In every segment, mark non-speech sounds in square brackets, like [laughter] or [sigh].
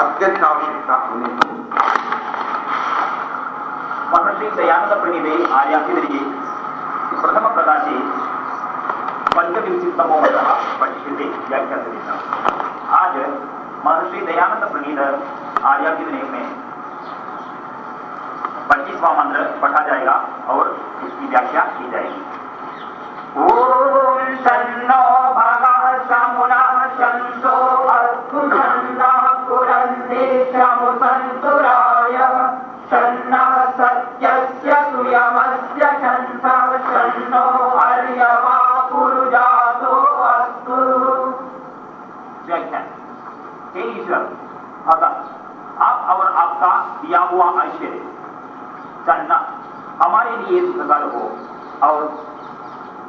अत्यंत आवश्यकता होने महर्षी दयानंद प्रणीते आर्याभिधरिये प्रथम प्रकाशे पठ्यते व्याख्या आज महर्षि दयानंद प्रणीत आर्याभिधि में पच्चीसवा मंत्र पढ़ा जाएगा और इसकी व्याख्या की जाएगी ॐ सन्नो भगः समुनः सन्तो अस्तुषन्नः पुरन्ति शमुसन्तुराय सन्नः सत्यस्य सुयमस्य शन्तः सन्नो अर्यमा पुरुजातो अस्तु व्याख्या हे ईश्वर अतः आप और आपका दिया हुआ ऐश्वर्य सन्ना हमारे लिए सुखकर हो और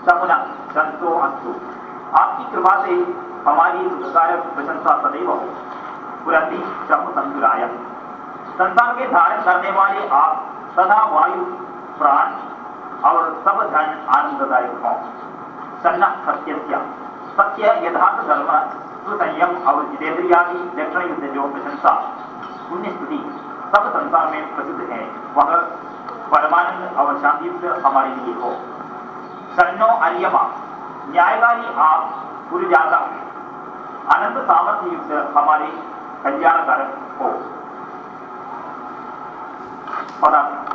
समुना संतो अस्तु आपकी कृपा से हमारी सुखकारक प्रशंसा सदैव हो पुरंदी शम संतुराय संतान के धारण करने वाले आप सदा वायु, प्राण और सब धन आनंददायक हो। सन्ना सत्य सत्य यथार्थ धर्म सुसंयम और जितेंद्रियादि दक्षिण युद्ध जो प्रशंसा पुण्य स्तुति, सब संसार में प्रसिद्ध है। वह परमानंद और शांति हमारे लिए हो। सन्नो अर्यमा न्यायकारी आप गुरुजाता अनंत सामर्थ्य युक्त हमारे कल्याणकारक हो। पदार्थ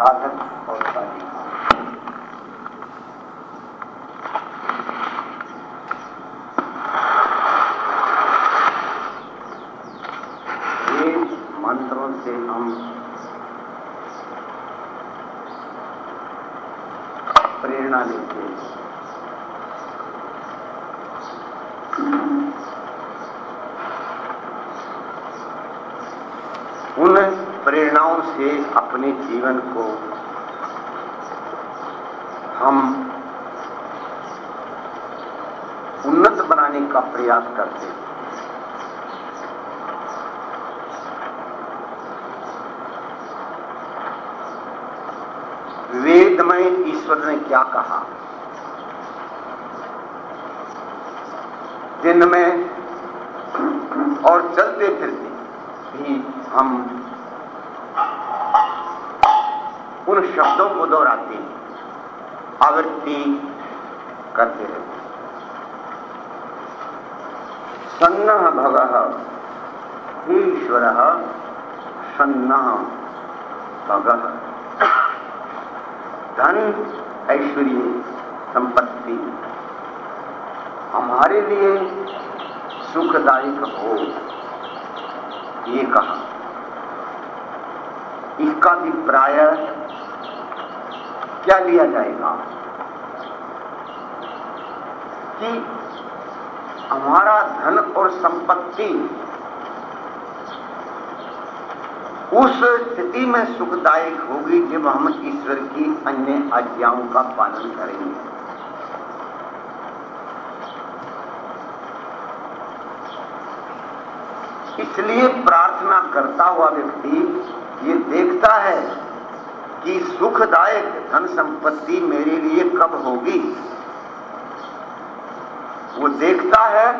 साधन और कार्य ये मंत्रों से हम प्रेरणा लेते हैं उन प्रेरणाओं से अपने जीवन को हम उन्नत बनाने का प्रयास करते हैं। वेद में ईश्वर ने क्या कहा? दिन में और चलते फिरते भी हम उन शब्दों को दोहराते हैं। आवृत्ति करते रहते सन्न भग ईश्वर सन्न भग धन ऐश्वर्य संपत्ति हमारे लिए सुखदायक हो। ये कहा। इसका भी प्राय क्या लिया जाएगा? कि हमारा धन और संपत्ति उस स्थिति में सुखदायक होगी जब हम ईश्वर की अन्य आज्ञाओं का पालन करेंगे। इसलिए प्रार्थना करता हुआ व्यक्ति ये देखता है कि सुखदायक धन संपत्ति मेरे लिए कब होगी? वो देखता है,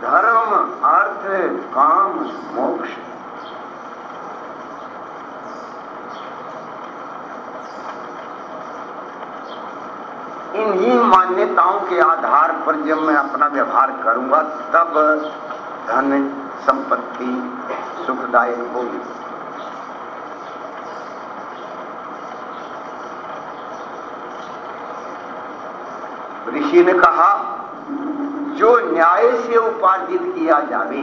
धर्म, अर्थ, काम, मोक्ष। इन्हीं मान्यताओं के आधार पर जब मैं अपना व्यवहार करूँगा, तब धन संपत्ति सुखदायक होगी। ऋषि ने कहा, जो न्याय से उपार्जित किया जावे,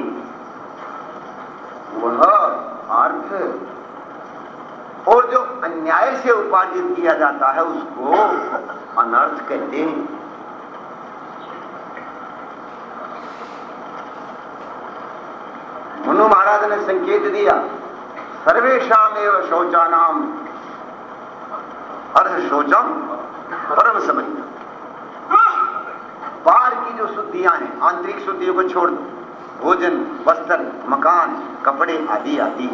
वह अर्थ और जो अन्याय से उपार्जित किया जाता है, उसको अनर्थ कहते हैं। मनु महाराज ने संकेत दिया सर्वेशम एवं शौचानाम अर्थ शौचम परम समझ शुद्धियाँ हैं। आंतरिक शुद्धियों को छोड़ दो। भोजन, वस्त्र, मकान, कपड़े आदि आदि।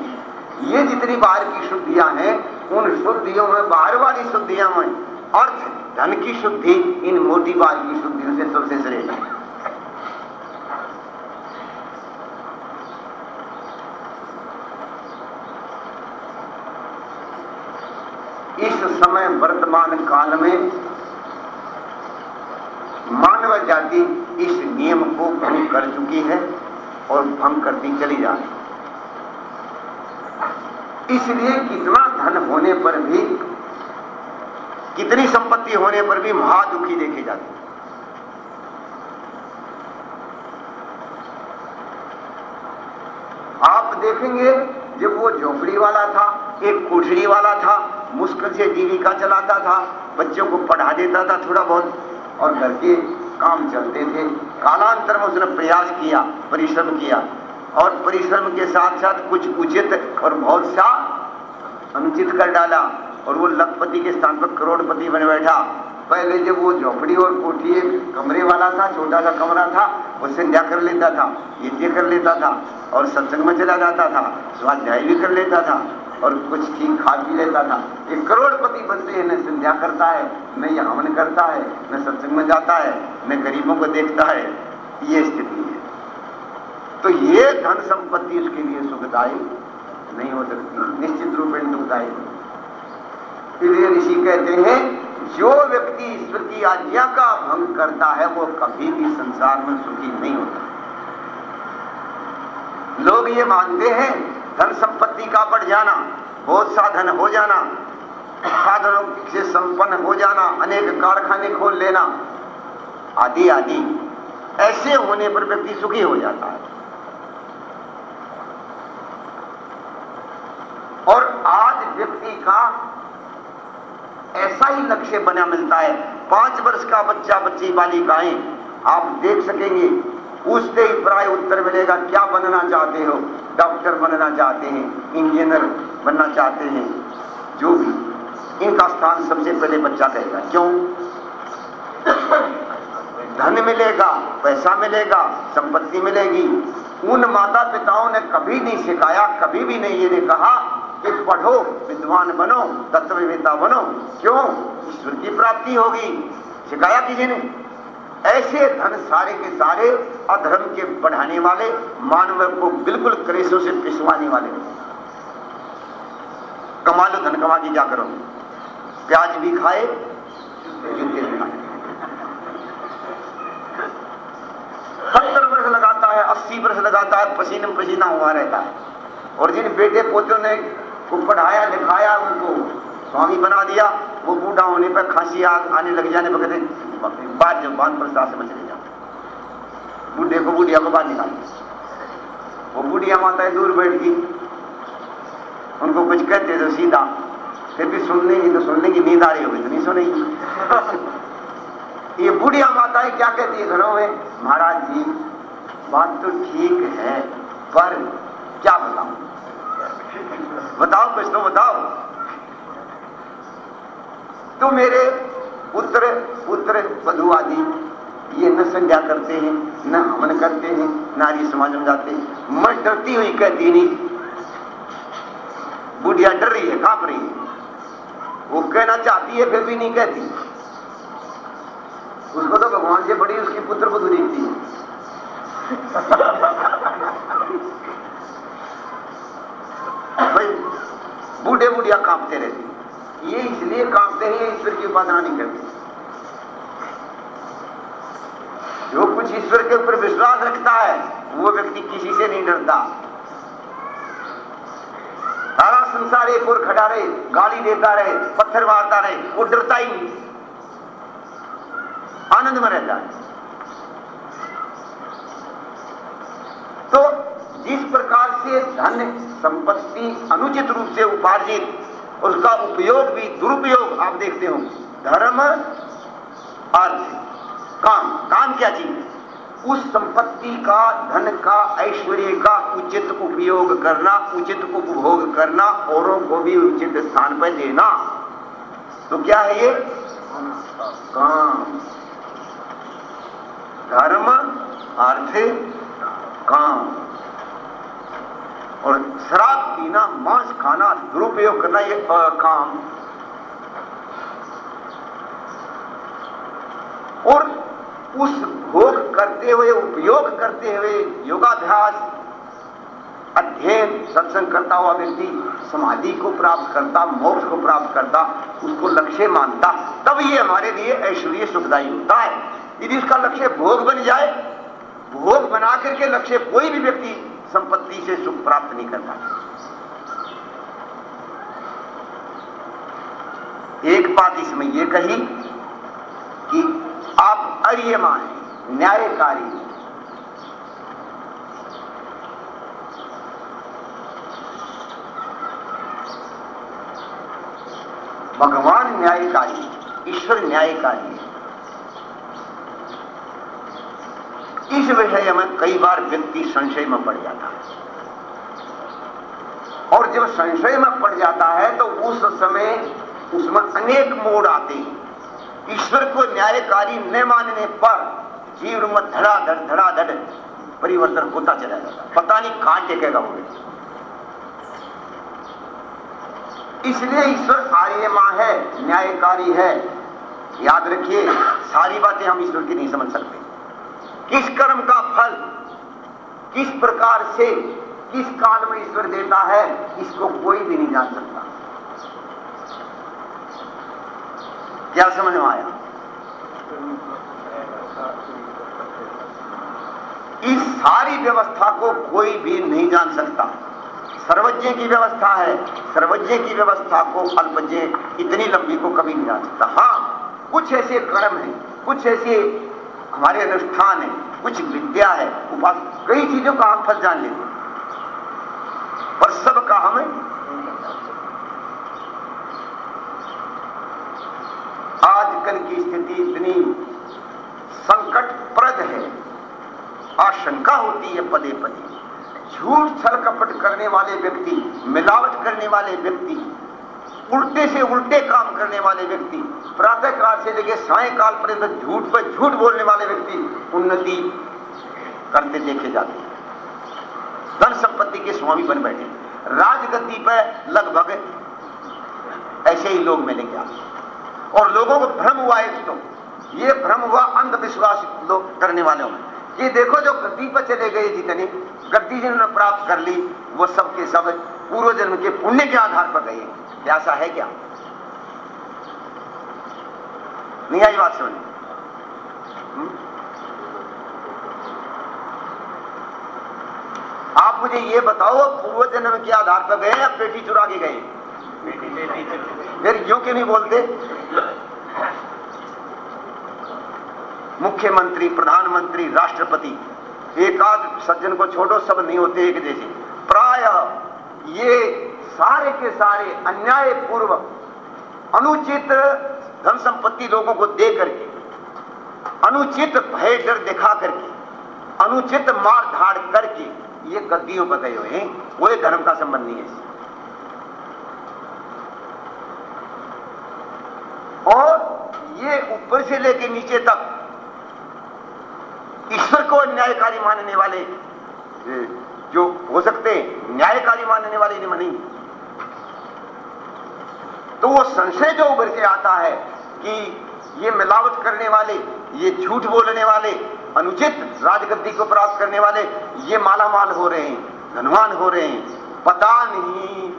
ये जितनी बाहर की शुद्धियाँ हैं, उन शुद्धियों में बाहर वाली शुद्धियाँ में अर्थ, धन की शुद्धि इन मोटी बाल की शुद्धियों से सबसे श्रेष्ठ है। इस समय वर्तमान काल में मानव जाति इस नियम को भंग कर चुकी है और भंग करती चली जा रही इसलिए कितना धन होने पर भी, कितनी संपत्ति होने पर भी महादुखी देखे जाते आप देखेंगे, जब वो झोपड़ी वाला था, एक कोठड़ी वाला था, मुश्किल से जीविका चलाता था, बच्चों को पढ़ा देता था थोड़ा बहुत, और घर के काम चलते थे। कालांतर में उसने प्रयास किया, परिश्रम किया। और परिश्रम के साथ साथ कुछ उचित और बहुत सा अनुचित कर डाला और वो लखपति के स्थान पर करोड़पति बन बैठा। पहले जब वो झोपड़ी और कोठी एक कमरे वाला था, छोटा सा कमरा था, वो संध्या कर लेता था यज्ञ कर लेता था और सत्संग में चला जाता था, स्वाध्याय भी कर लेता था। और कुछ ठीक खा भी लेता था। एक करोड़पति बनते हैं, न संध्या करता है, न यह हवन करता है, न सत्संग में जाता है, न गरीबों को देखता है। ये स्थिति है। तो ये धन संपत्ति उसके लिए सुखदायी नहीं हो सकती। निश्चित रूप में दुखदायी। इसलिए ऋषि कहते हैं, जो व्यक्ति ईश्वर की आज्ञा का भंग करता है, वो कभी भी संसार में सुखी नहीं होता। लोग ये मानते हैं धन संपत्ति का बढ़ जाना, बहुत साधन हो जाना, साधनों से संपन्न हो जाना, अनेक कारखाने खोल लेना, आदि आदि, ऐसे होने पर व्यक्ति सुखी हो जाता है। और आज व्यक्ति का ऐसा ही लक्ष्य बना मिलता है, पाँच वर्ष का बच्चा, बच्ची, बालिकाएँ, आप देख सकेंगे, उससे ही प्राय उत्तर मिलेगा, क्या बनना चाहते हो? डॉक्टर बनना चाहते हैं, इंजीनियर बनना चाहते हैं, जो भी, इनका स्थान सबसे पहले बच्चा कहेगा क्यों? धन मिलेगा, पैसा मिलेगा, संपत्ति मिलेगी। उन माता पिताओं ने कभी नहीं सिखाया, कभी भी नहीं ये कहा कि पढ़ो, विद्वान बनो, तत्ववेता बनो। क्यों? ईश्वर की प्राप्ति होगी। सिखाया किसी ने? ऐसे धन सारे के सारे अधर्म के बढ़ाने वाले, मानव को बिल्कुल क्रेशों से पिसवाने वाले। कमा लो, धन कमा की क्या करो? प्याज भी खाए, जूते भी खाए। सत्तर वर्ष लगाता है, अस्सी वर्ष लगाता है, पसीने पसीना हुआ रहता है। और जिन बेटे पोतों ने को पढ़ाया, लिखाया, उनको स्वामी बना दिया, वो बूढ़ा होने पर खांसी आग आने लग जाने पर कहते बाहर जब बाँध पर से चले जाओ बूढ़े को बूढ़िया को बाहर निकाल वो बूढ़िया माता दूर बैठ गई। उनको कुछ कहते तो सीधा, फिर भी सुनने की तो सुनने की नींद आ रही होगी तो नहीं सुनेगी। ये बुढ़िया माताएँ क्या कहती है घरों में? महाराज जी, बात तो ठीक है, पर क्या बताऊँ? बताओ कुछ तो बताओ। तो मेरे पुत्र पुत्र, वधु आदि, ये न संज्ञा करते हैं, न हमन करते हैं, नारी समाज में जाते हैं। मैं डरती हुई कहती नहीं। बुढ़िया डर रही है, काँप रही है। वो कहना चाहती है, फिर भी नहीं कहती। उसको तो भगवान से बड़ी उसकी पुत्र बुद्ध दिखती है। भाई, बूढ़े बुढ़िया कांपते रहते ये इसलिए कांपते हैं ईश्वर की उपासना नहीं करते। जो कुछ ईश्वर के ऊपर विश्वास रखता है, वो व्यक्ति किसी से नहीं डरता। सारा संसार एक और खड़ा रहे, गाली देता रहे, पत्थर मारता रहे, वो डरता ही आनंद में रहता है। तो जिस प्रकार से धन, संपत्ति अनुचित रूप से उपार्जित, उसका उपयोग भी दुरुपयोग आप देखते हो धर्म अर्थ काम काम क्या चीज़ उस संपत्ति का धन का ऐश्वर्य का उचित उपयोग करना उचित उपभोग करना औरों को भी उचित स्थान पर देना। तो क्या है ये? काम। धर्म अर्थ काम। और शराब पीना मांस खाना दुरुपयोग करना ये आ, काम। और उस भोग करते हुए, उपयोग करते हुए योगाभ्यास अध्ययन सत्संग करता हुआ व्यक्ति समाधि को प्राप्त करता, मोक्ष को प्राप्त करता, उसको लक्ष्य मानता, तब ये हमारे लिए ऐश्वर्य सुखदायी होता है। यदि उसका लक्ष्य भोग बन जाए, भोग बना करके लक्ष्य कोई भी व्यक्ति संपत्ति से सुख प्राप्त नहीं कर पाता। एक बात इसमें यह कही आप अर्यमान हैं न्यायकारी। भगवान न्यायकारी, ईश्वर न्यायकारी। है इस विषय में कई बार व्यक्ति संशय में पड़ जाता है। और जब संशय में पड़ जाता है तो उस समय उसमें अनेक मोड़ आते हैं। ईश्वर को न्यायकारी न मानने पर जीवन में धड़ाधड़ धड़ाधड़ परिवर्तन होता चला जाता पता नहीं कहाँ टेकेगा वो इसलिए ईश्वर आर्यमा है, न्यायकारी है। याद रखिए, सारी बातें हम ईश्वर की नहीं समझ सकते। किस कर्म का फल, किस प्रकार से, किस काल में ईश्वर देता है, इसको कोई भी नहीं जान सकता। क्या समझ में आया? इस सारी व्यवस्था को कोई भी नहीं जान सकता। सर्वज्ञ की व्यवस्था है, सर्वज्ञ की व्यवस्था को अल्पज्ञ इतनी लंबी को कभी नहीं जान सकता। हाँ, कुछ ऐसे कर्म हैं, कुछ ऐसे हमारे अनुष्ठान है, कुछ विद्या है, उपास कई चीज़ों का हम फल जान लेते पर सबका हमें आजकल की स्थिति इतनी संकटप्रद है। आशंका होती है पदे पदे झूठ छल कपट करने वाले व्यक्ति, मिलावट करने वाले व्यक्ति, उल्टे से उल्टे काम करने वाले व्यक्ति प्रातः काल से लेकर सायकाल पर्यंत झूठ पर झूठ बोलने वाले व्यक्ति, उन्नति करते देखे जाते हैं। धन संपत्ति के स्वामी बन बैठे। राजगद्दी पर लगभग ऐसे ही लोग मिलेंगे आप और लोगों को भ्रम हुआ एक तो ये भ्रम हुआ अंधविश्वास लोग करने वाले में। ये देखो जो गद्दी पर चले गए जितने गद्दी जिन्होंने प्राप्त कर ली वो सब के सब पूर्व जन्म के पुण्य के आधार पर गए। ऐसा है क्या? नहीं आई बात समझ हम्म? आप मुझे ये बताओ पूर्व जन्म के आधार पर गए या पेटी चुरा के गए? फिर यूँ क्यों नहीं बोलते। मुख्यमंत्री, प्रधानमंत्री, राष्ट्रपति एक आध सज्जन को छोड़ो सब नहीं होते एक जैसे। प्राय ये सारे के सारे अन्याय पूर्व अनुचित धन संपत्ति लोगों को दे करके, अनुचित भय डर दिखा करके, अनुचित मार धाड़ करके ये गद्दियों पर गए हुए हैं। कोई धर्म का संबंध नहीं है। और ये ऊपर से लेके नीचे तक न्यायकारी मानने वाले जो हो सकते हैं, न्यायकारी मानने वाले नहीं मनी। तो वो संशय जो उभर के आता है कि ये मिलावट करने वाले, ये झूठ बोलने वाले, अनुचित राजगद्दी को प्राप्त करने वाले, ये मालामाल हो रहे हैं, धनवान हो रहे हैं। पता नहीं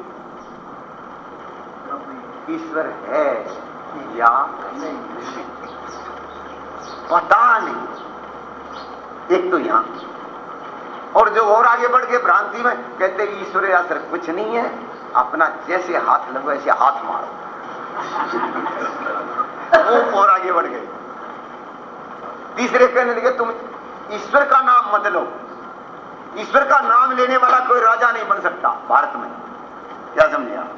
ईश्वर है या नहीं। पता नहीं। एक तो यहाँ और जो और आगे बढ़ के भ्रांति में, कहते ईश्वर या सर कुछ नहीं है। अपना जैसे हाथ लगो, ऐसे हाथ मारो। वो और आगे बढ़ गए। तीसरे कहने लगे, तुम ईश्वर का नाम मत लो। ईश्वर का नाम लेने वाला कोई राजा नहीं बन सकता, भारत में। क्या समझे आप?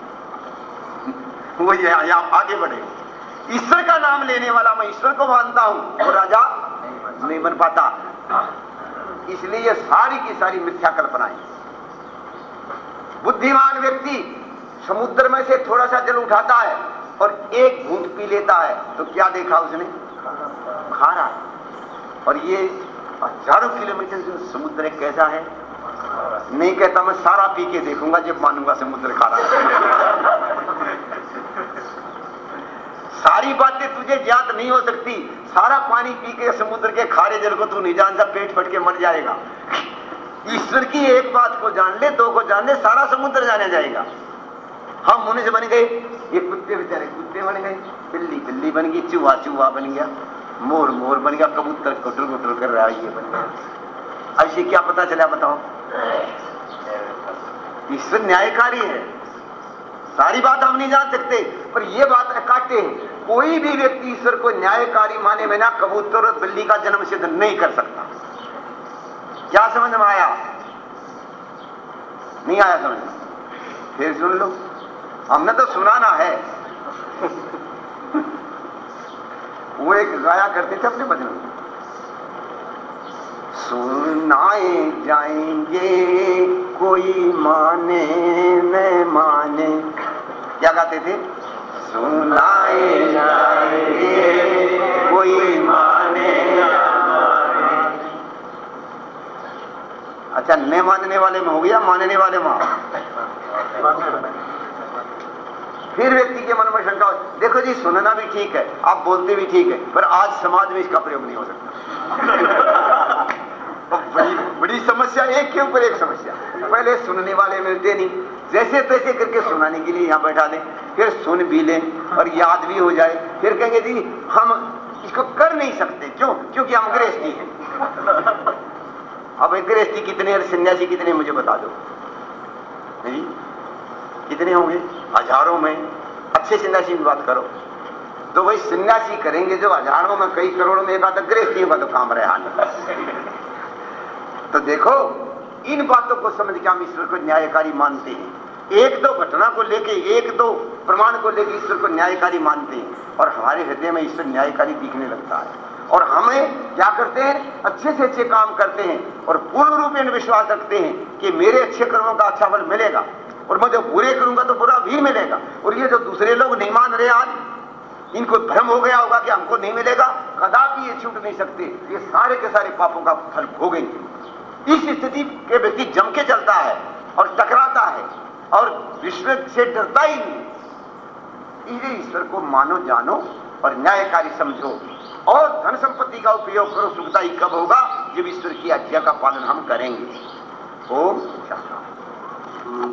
[laughs] वो यहाँ आगे बढ़े। ईश्वर का नाम लेने वाला मैं ईश्वर को मानता हूँ, वो राजा नहीं बन पाता। इसलिए सारी की सारी मिथ्या कल्पनाएँ। बुद्धिमान व्यक्ति समुद्र में से थोड़ा सा जल उठाता है और एक घूंट पी लेता है तो क्या देखा उसने? खारा और ये हज़ारों किलोमीटर जो समुद्र कैसा है? नहीं कहता मैं सारा पी के देखूँगा, जब मानूँगा समुद्र खारा सारी बातें तुझे ज्ञात नहीं हो सकती। सारा पानी पी के समुद्र के खारे जल को तू नहीं जानता, पेट फट के मर जाएगा। ईश्वर की एक बात को जान ले, दो को जान ले, सारा समुद्र जाने जाएगा। हम मनुष्य बन गए। ये कुत्ते बेचारे, कुत्ते बन गए। बिल्ली बिल्ली बन गई, चूहा चूहा बन गया। मोर मोर बन गया, कबूतर कुटर कुटर कर रहा है ये बन गया। ऐसे क्या पता चला बताओ? ईश्वर न्यायकारी है। सारी बात हम नहीं जान सकते, पर ये बात काटे हैं कोई भी व्यक्ति ईश्वर को न्यायकारी माने बिना कबूतर और बिल्ली का जन्म सिद्ध नहीं कर सकता। क्या समझ में आया? नहीं आया समझ में। फिर सुन लो। हमने तो सुनाना है। [laughs] वो एक गाया करते थे अपने भजन में। सुनाए जाएँगे, कोई माने न माने। क्या गाते थे? कोई अच्छा न मानने वाले में हो गया, मानने वाले में? फिर व्यक्ति के मन में शंका देखो जी, सुनना भी ठीक है, आप बोलते भी ठीक है, पर आज समाज में इसका प्रयोग नहीं हो सकता। [laughs] बड़ी बड़ी समस्या, एक के ऊपर एक समस्या। पहले सुनने वाले मिलते नहीं। जैसे तैसे करके सुनाने के लिए यहाँ बैठा दें फिर सुन भी लें और याद भी हो जाए। फिर कहेंगे, जी, हम इसको कर नहीं सकते। क्यों? क्योंकि हम गृहस्थी हैं। अब गृहस्थी कितने और सन्यासी कितने, मुझे बता दो। जी, कितने होंगे? हज़ारों में। अच्छे सन्यासी की बात करो। तो वही सन्यासी करेंगे, जो हज़ारों में, कई करोड़ों में एक आधा गृहस्थियों का तो काम रहे तो देखो इन बातों को समझ के हम ईश्वर को न्यायकारी मानते हैं। एक दो घटना को लेके, एक दो प्रमाण को लेके ईश्वर को न्यायकारी मानते हैं और हमारे हृदय में ईश्वर न्यायकारी दिखने लगता है। और हमें क्या करते हैं? अच्छे से अच्छे काम करते हैं और पूर्ण रूप में विश्वास रखते हैं कि मेरे अच्छे कर्मों का अच्छा फल मिलेगा और मैं जो बुरे करूँगा तो बुरा भी मिलेगा। और ये जो दूसरे लोग नहीं मान रहे आज, इनको भ्रम हो गया होगा कि हमको नहीं मिलेगा। कदापि ये छूट नहीं सकते। ये सारे के सारे पापों का फल भोगेंगे। इस स्थिति के व्यक्ति जम के चलता है और टकराता है और विश्व से डरता ही नहीं। इसलिए ईश्वर को मानो जानो और न्यायकारी समझो और धन संपत्ति का उपयोग करो। सुखदाई कब होगा? जब ईश्वर की आज्ञा का पालन हम करेंगे। ओम शास्त्र